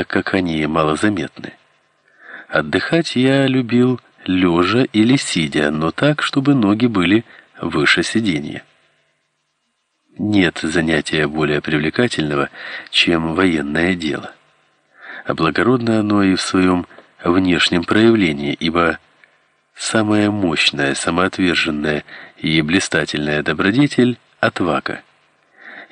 так как они малозаметны. Отдыхать я любил лежа или сидя, но так, чтобы ноги были выше сиденья. Нет занятия более привлекательного, чем военное дело. А благородно оно и в своем внешнем проявлении, ибо самая мощная, самоотверженная и блистательная добродетель – отвага.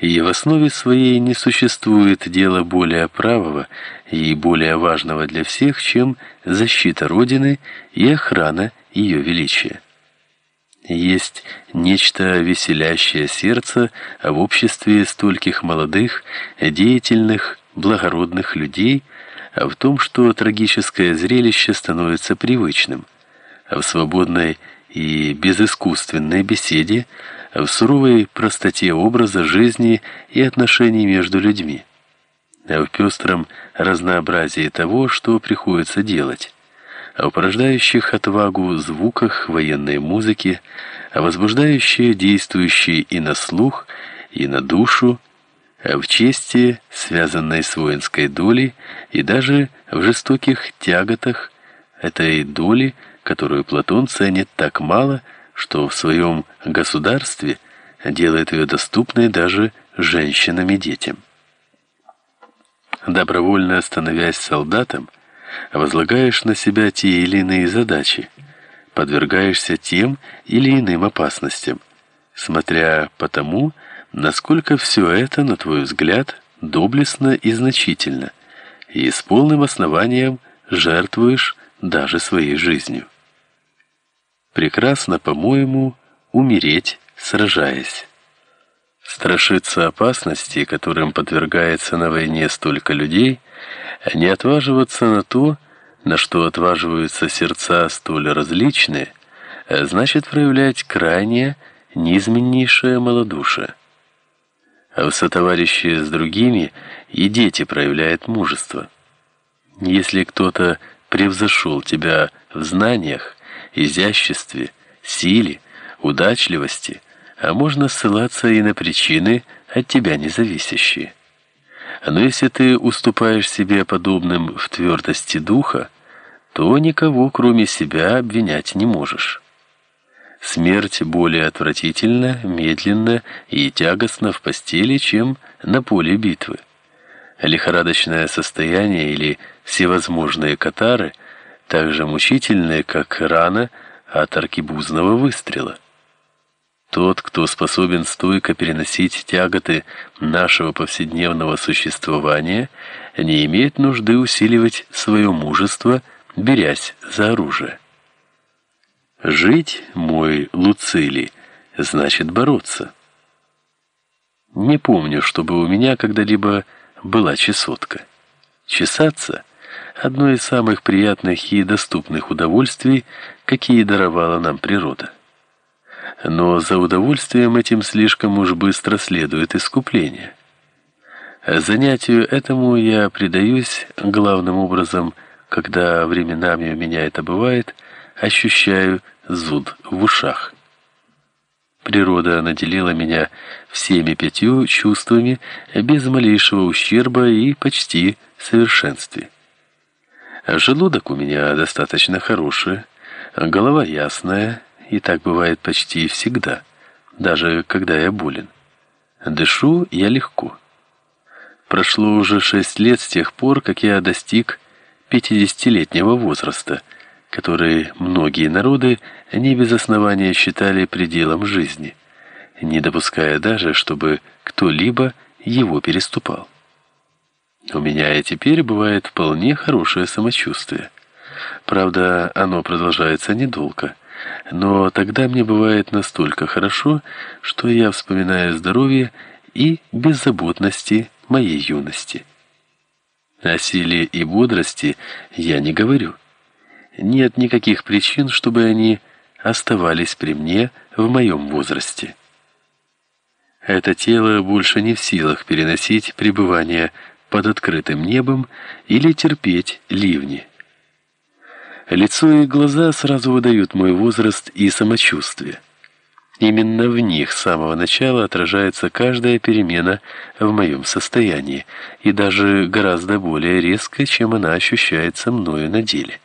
И в основе своей не существует дела более правого и более важного для всех, чем защита Родины и охрана ее величия. Есть нечто веселящее сердце в обществе стольких молодых, деятельных, благородных людей, а в том, что трагическое зрелище становится привычным, а в свободной и безыскусственной беседе, в суровой простоте образа жизни и отношений между людьми, а в пестром разнообразии того, что приходится делать о порождающих отвагу звуках военной музыки, о возбуждающие действующие и на слух, и на душу, в чести, связанной с воинской долей, и даже в жестоких тяготах этой доли, которую Платон ценит так мало, что в своем государстве делает ее доступной даже женщинам и детям. Добровольно становясь солдатом, возлагаешь на себя те или иные задачи, подвергаешься тем или иным опасностям, смотря по тому, насколько все это, на твой взгляд, доблестно и значительно, и с полным основанием жертвуешь даже своей жизнью. Прекрасно, по-моему, умереть, сражаясь. Страшиться опасностей, которым подвергается на войне столько людей, не отваживаться на то, на что отваживаются сердца столь различные, значит проявлять крайнее, низменнейшее малодушие. А в сотоварищи с другими и дети проявляют мужество. Если кто-то превзошел тебя в знаниях, изяществе, силе, удачливости, а можно ссылаться и на причины от тебя независящие. Но если ты уступаешь себе подобным в твердости духа, то никого, кроме себя, обвинять не можешь. Смерть более отвратительна, медленна и тягостна в постели, чем на поле битвы. Лихорадочное состояние или всевозможные катары так же мучительны, как рана от аркебузного выстрела. Тот, кто способен стойко переносить тяготы нашего повседневного существования, не имеет нужды усиливать свое мужество, берясь за оружие. Жить, мой Луцилий, значит бороться. Не помню, чтобы у меня когда-либо была чесотка. Чесаться – одно из самых приятных и доступных удовольствий, какие даровала нам природа но за удовольствием этим слишком уж быстро следует искупление. Занятию этому я предаюсь главным образом, когда временами у меня это бывает, ощущаю зуд в ушах. Природа наделила меня всеми пятью чувствами без малейшего ущерба и почти совершенстве. Желудок у меня достаточно хороший, голова ясная, и так бывает почти всегда, даже когда я болен. Дышу я легко. Прошло уже шесть лет с тех пор, как я достиг пятидесятилетнего возраста, который многие народы не без основания считали пределом жизни, не допуская даже, чтобы кто-либо его переступал. У меня и теперь бывает вполне хорошее самочувствие. Правда, оно продолжается недолго – но тогда мне бывает настолько хорошо, что я вспоминаю здоровье и беззаботности моей юности. О силе и бодрости я не говорю. Нет никаких причин, чтобы они оставались при мне в моем возрасте. Это тело больше не в силах переносить пребывание под открытым небом или терпеть ливни. Лицо и глаза сразу выдают мой возраст и самочувствие. Именно в них с самого начала отражается каждая перемена в моем состоянии, и даже гораздо более резко, чем она ощущается мною на деле.